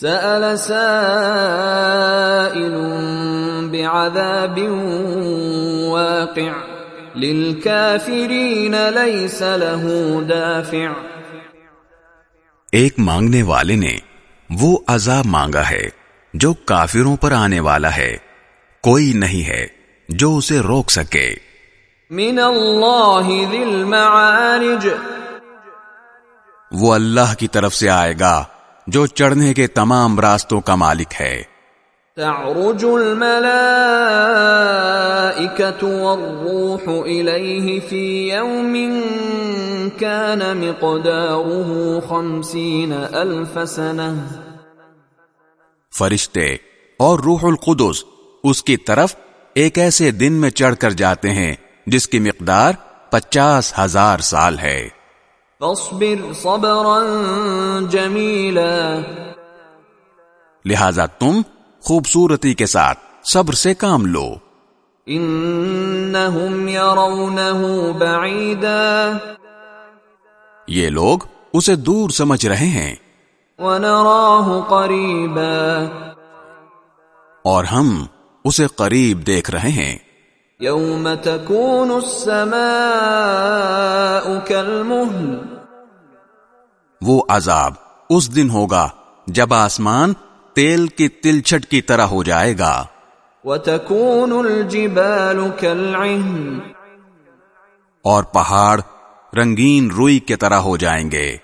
سأل سائل بعذاب واقع للكافرين ليس له دافع. ایک مانگنے والے نے وہ عذاب مانگا ہے جو کافروں پر آنے والا ہے کوئی نہیں ہے جو اسے روک سکے۔ من اللہ ذی المعارج. وہ اللہ کی طرف سے آئے گا۔ جو چڑھنے کے تمام راستوں کا مالک ہے۔ تعرج الملائكة والروح إليه في يوم كان مقداره خمسين ألف سنة فرشتے اور روح القدس اس کی طرف ایک ایسے دن میں چڑھ کر جاتے ہیں جس کی مقدار پچاس ہزار سال ہے۔ فاصبر صبرا جميلا لہذا تم خوبصورتی کے ساتھ صبر سے کام لو۔ انهم يرونه بعيدا یہ لوگ اسے دور سمجھ رہے ہیں۔ ونراه قريبا اور ہم اسے قریب دیکھ رہے ہیں۔ يوم تكون السماء كالمهل وہ عذاب اس دن ہوگا جب آسمان تیل کی تلچھٹ کی طرح ہو جائے گا۔ وتكون الجبال كالعهن۔ اور پہاڑ رنگین روئی کی طرح ہو جائیں گے۔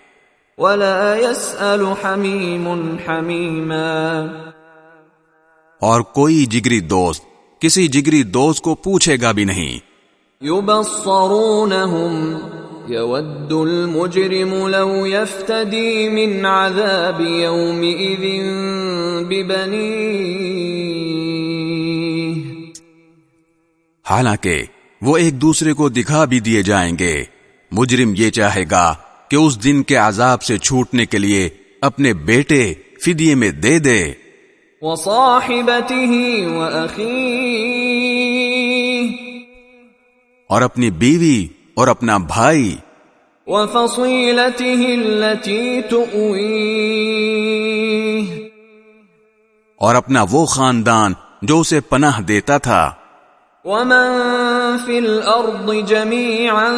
ولا يسأل حميم حميما۔ اور کوئی جگری دوست کسی جگری دوست کو پوچھے گا بھی نہیں۔ يبصرونهم۔ يود المجرم لو يفتدي من عذاب يومئذ ببنيه. حالانکہ وہ ایک دوسرے کو دکھا بھی دیے جائیں گے۔ مجرم یہ چاہے گا کہ اس دن کے عذاب سے چھوٹنے کے لیے اپنے بیٹے فدیے میں دے دے۔ وصاحبته وأخيه. اور اپنی بیوی اور اپنا بھائی وفصيلته التي تؤويه۔ اور اپنا وہ خاندان جو اسے پناہ دیتا تھا۔ ومن في الأرض جميعا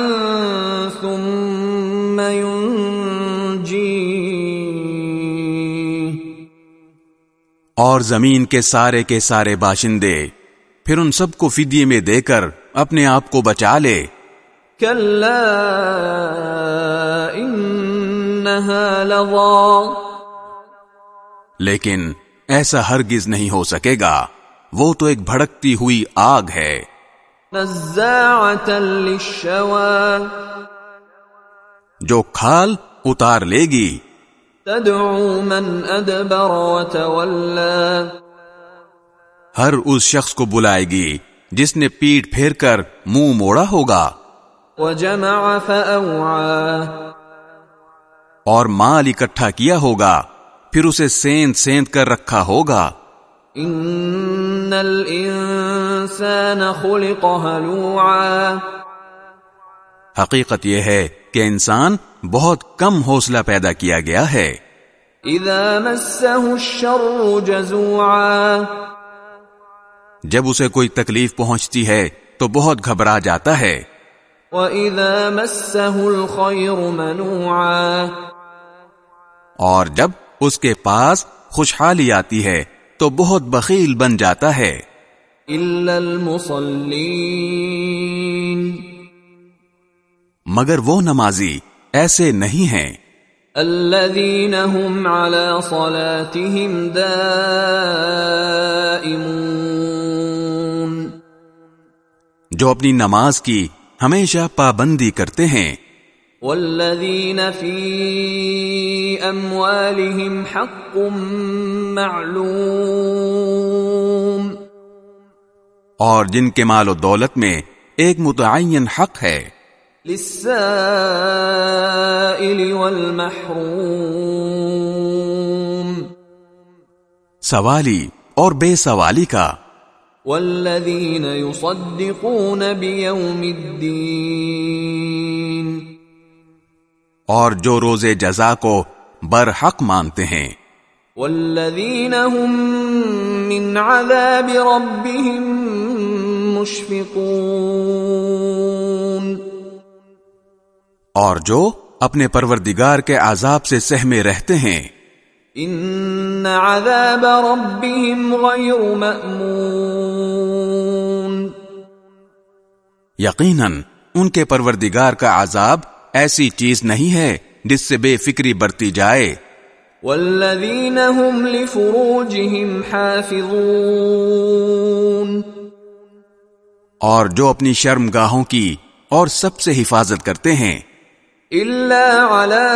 ثم ينجيه۔ اور زمین کے سارے کے سارے باشندے پھر ان سب کو فدیے میں دے کر اپنے آپ کو بچا لے۔ كلا إنها لظى لیکن ایسا ہرگز نہیں ہو سکے گا۔ وہ تو ایک بھڑکتی ہوئی آگ ہے۔ جو کھال اتار لے گی۔ تدعو من وتولى ہر اس شخص کو بلائے گی جس نے پیٹ پھیر کر منہ موڑا ہوگا۔ وجمع فأوعى. اور مال اکٹھا کیا ہوگا پھر اسے سیند سیند کر رکھا ہوگا۔ إن الإنسان خلق هلوعا. حقیقت یہ ہے کہ انسان بہت کم حوصلہ پیدا کیا گیا ہے۔ إذا مسه الشر جزوعا. جب اسے کوئی تکلیف پہنچتی ہے تو بہت گھبرا جاتا ہے۔ وَإِذَا مَسَّهُ الْخَيْرُ مَنُوعًا اور جب اس کے پاس خوشحالی آتی ہے تو بہت بخیل بن جاتا ہے۔ إِلَّا الْمُصَلِّينَ مگر وہ نمازی ایسے نہیں ہیں۔ الَّذِينَ هُمْ عَلَى صَلَاتِهِمْ دَائِمُونَ جو اپنی نماز کی ہمیشہ پابندی کرتے ہیں۔ والذین فی اموالهم حق معلوم۔ اور جن کے مال و دولت میں ایک متعین حق ہے۔ للسائل والمحروم۔ سوالی اور بے سوالی کا والذین يصدقون بیوم الدین اور جو روز جزا کو برحق مانتے ہیں۔ والذین هم من عذاب ربهم مشفقون اور جو اپنے پروردگار کے عذاب سے سہمے رہتے ہیں۔ ان عذاب ربهم غیر مأمون یقیناً ان کے پروردگار کا عذاب ایسی چیز نہیں ہے جس سے بے فکری برتی جائے۔ والذین هم لفروجهم حافظون اور جو اپنی شرم گاہوں کی اور سب سے حفاظت کرتے ہیں۔ الا على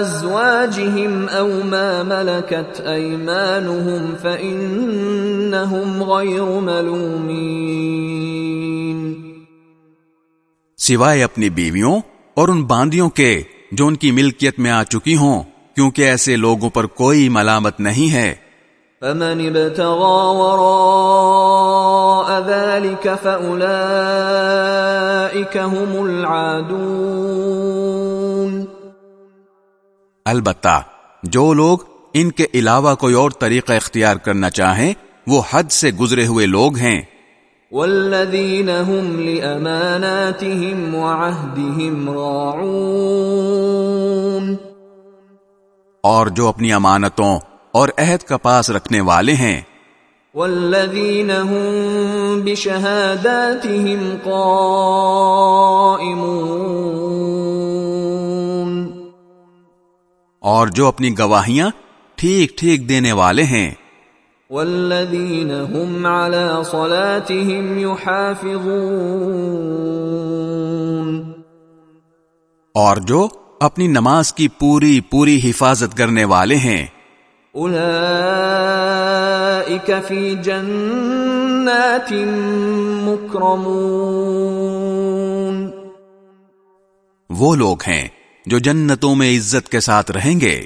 ازواجهم او ما ملكت ايمانهم فانهم غير ملومين سوائے اپنی بیویوں اور ان باندیوں کے جو ان کی ملکیت میں آ چکی ہوں کیونکہ ایسے لوگوں پر کوئی ملامت نہیں ہے۔ فمن ابتغى وراء ذلك فأولئك هم العادون البتہ جو لوگ ان کے علاوہ کوئی اور طریقہ اختیار کرنا چاہیں وہ حد سے گزرے ہوئے لوگ ہیں۔ والذین هم لأماناتهم وعهدهم راعون اور جو اپنی امانتوں اور عہد کا پاس رکھنے والے ہیں۔ والذین هم بشهاداتهم قائمون اور جو اپنی گواہیاں ٹھیک ٹھیک دینے والے ہیں۔ والذین هم على صلاتهم يحافظون اور جو اپنی نماز کی پوری پوری حفاظت کرنے والے ہیں۔ اولئک فی جنات مکرمون وہ لوگ ہیں جو جنتوں میں عزت کے ساتھ رہیں گے۔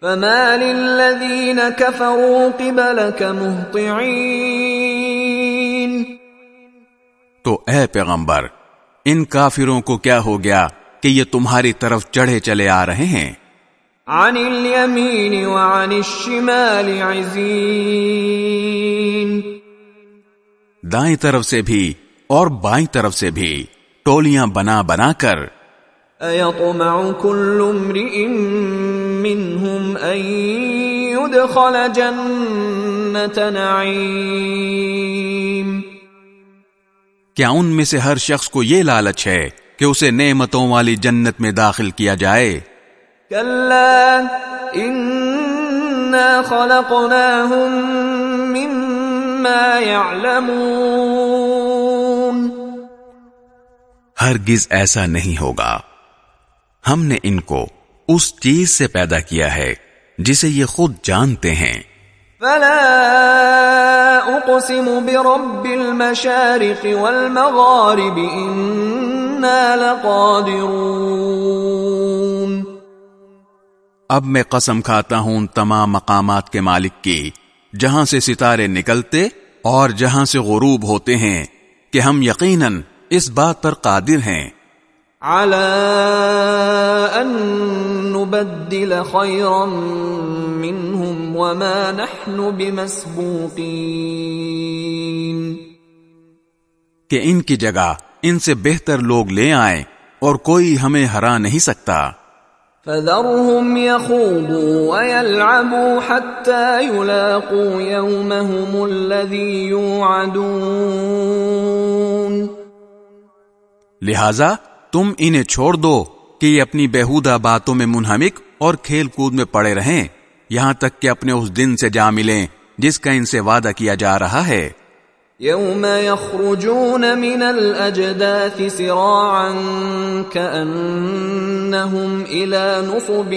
فما للذین کفروا قبلک مہطعین تو اے پیغمبر ان کافروں کو کیا ہو گیا کہ یہ تمہاری طرف چڑھے چلے آ رہے ہیں؟ عن الیمین وعن الشمال عزین دائیں طرف سے بھی اور بائیں طرف سے بھی ٹولیاں بنا بنا کر ایطمع کل امرئ منہم ان يدخل جنت نعیم کیا ان میں سے ہر شخص کو یہ لالچ ہے کہ اسے نعمتوں والی جنت میں داخل کیا جائے؟ كلا إنا خلقناهم مما يعلمون. ہرگز ایسا نہیں ہوگا۔ ہم نے ان کو اس چیز سے پیدا کیا ہے جسے یہ خود جانتے ہیں۔ فلا اقسم برب المشارق والمغارب انا لقادرون۔ اب میں قسم کھاتا ہوں ان تمام مقامات کے مالک کی جہاں سے ستارے نکلتے اور جہاں سے غروب ہوتے ہیں کہ ہم یقیناً اس بات پر قادر ہیں۔ على ان نبدل خيرا منهم وما نحن بمسبوقين۔ کہ ان کی جگہ ان سے بہتر لوگ لے آئیں اور کوئی ہمیں ہرا نہیں سکتا۔ فذرهم يخوضوا ويلعبوا حتى يلاقوا يومهم الذي يوعدون. لہذا تم انہیں چھوڑ دو کہ یہ اپنی بےحودہ باتوں میں منہمک اور کھیل کود میں پڑے رہیں، یہاں تک کہ اپنے اس دن سے جا ملیں جس کا ان سے وعدہ کیا جا رہا ہے۔ يوم يخرجون من الأجداث سراعا كأنهم إلى نصب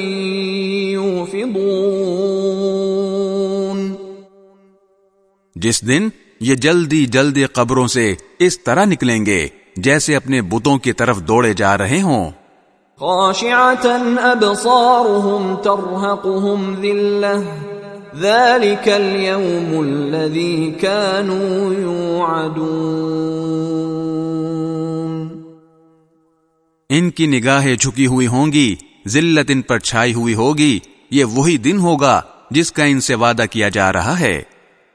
يوفضون جس دن یہ جلدی جلدی قبروں سے اس طرح نکلیں گے جیسے اپنے بتوں کی طرف دوڑے جا رہے ہوں۔ ابصارهم ترهقهم ذله ذلك اليوم الذي كانوا يوعدون۔ ان کی نگاہیں جھکی ہوئی ہوں گی، ذلت ان پر چھائی ہوئی ہوگی، یہ وہی دن ہوگا جس کا ان سے وعدہ کیا جا رہا ہے۔